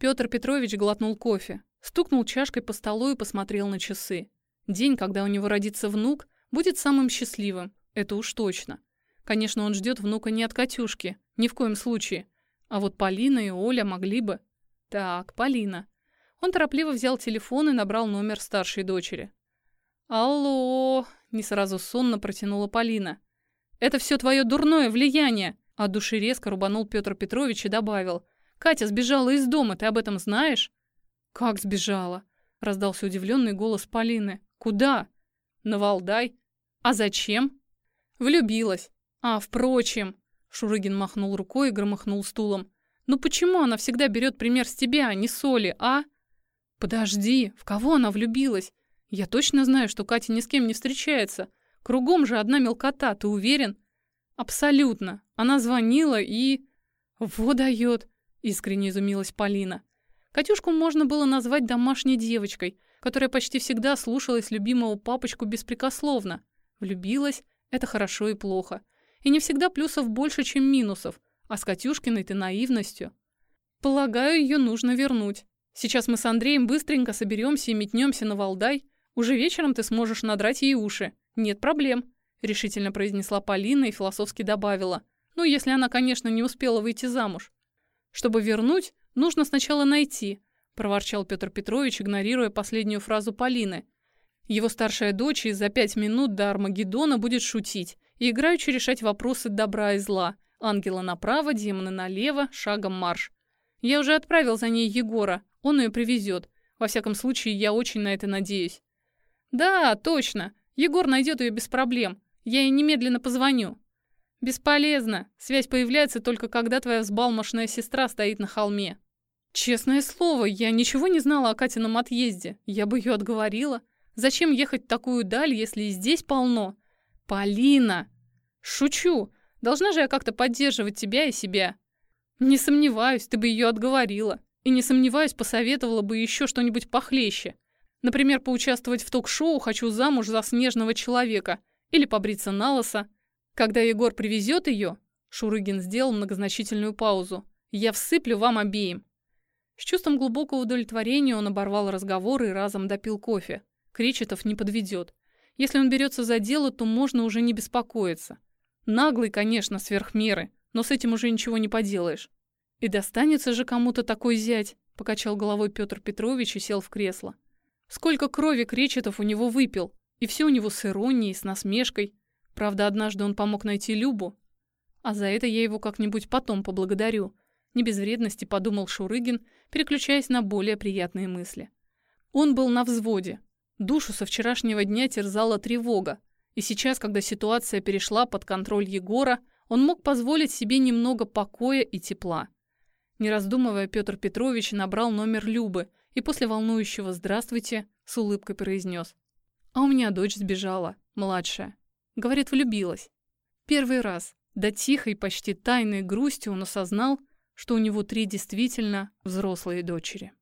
Петр Петрович глотнул кофе, стукнул чашкой по столу и посмотрел на часы. День, когда у него родится внук, будет самым счастливым, это уж точно. Конечно, он ждет внука не от Катюшки, ни в коем случае. А вот Полина и Оля могли бы. Так, Полина. Он торопливо взял телефон и набрал номер старшей дочери. «Алло!» — не сразу сонно протянула Полина. «Это все твое дурное влияние!» От души резко рубанул Петр Петрович и добавил. «Катя сбежала из дома, ты об этом знаешь?» «Как сбежала?» — раздался удивленный голос Полины. «Куда?» «На Валдай». «А зачем?» «Влюбилась. А, впрочем...» Шурыгин махнул рукой и громыхнул стулом. «Ну почему она всегда берет пример с тебя, а не Соли, а?» «Подожди, в кого она влюбилась? Я точно знаю, что Катя ни с кем не встречается. Кругом же одна мелкота, ты уверен?» «Абсолютно. Она звонила и...» «Во дает!» — искренне изумилась Полина. Катюшку можно было назвать домашней девочкой, которая почти всегда слушалась любимого папочку беспрекословно. Влюбилась — это хорошо и плохо. И не всегда плюсов больше, чем минусов, а с Катюшкиной-то наивностью. Полагаю, ее нужно вернуть. Сейчас мы с Андреем быстренько соберемся и метнемся на Валдай. Уже вечером ты сможешь надрать ей уши. Нет проблем», — решительно произнесла Полина и философски добавила. «Ну, если она, конечно, не успела выйти замуж. Чтобы вернуть, нужно сначала найти», — проворчал Петр Петрович, игнорируя последнюю фразу Полины. Его старшая дочь за пять минут до Армагеддона будет шутить и играючи решать вопросы добра и зла. Ангела направо, демона налево, шагом марш. Я уже отправил за ней Егора, он ее привезет. Во всяком случае, я очень на это надеюсь. Да, точно. Егор найдет ее без проблем. Я ей немедленно позвоню. Бесполезно. Связь появляется только когда твоя взбалмошная сестра стоит на холме. Честное слово, я ничего не знала о Катином отъезде. Я бы ее отговорила. Зачем ехать в такую даль, если и здесь полно? Полина! Шучу. Должна же я как-то поддерживать тебя и себя. Не сомневаюсь, ты бы ее отговорила. И не сомневаюсь, посоветовала бы еще что-нибудь похлеще. Например, поучаствовать в ток-шоу «Хочу замуж за снежного человека» или побриться на лысо. Когда Егор привезет ее, Шурыгин сделал многозначительную паузу, я всыплю вам обеим. С чувством глубокого удовлетворения он оборвал разговор и разом допил кофе. Кречетов не подведет. Если он берется за дело, то можно уже не беспокоиться. Наглый, конечно, сверх меры, но с этим уже ничего не поделаешь. «И достанется же кому-то такой зять», — покачал головой Петр Петрович и сел в кресло. «Сколько крови Кречетов у него выпил, и все у него с иронией, с насмешкой. Правда, однажды он помог найти Любу. А за это я его как-нибудь потом поблагодарю». Не без вредности подумал Шурыгин, переключаясь на более приятные мысли. Он был на взводе. Душу со вчерашнего дня терзала тревога, и сейчас, когда ситуация перешла под контроль Егора, он мог позволить себе немного покоя и тепла. Не раздумывая, Петр Петрович набрал номер Любы и после волнующего «Здравствуйте» с улыбкой произнес. «А у меня дочь сбежала, младшая. Говорит, влюбилась. Первый раз, до тихой, почти тайной грусти он осознал, что у него три действительно взрослые дочери.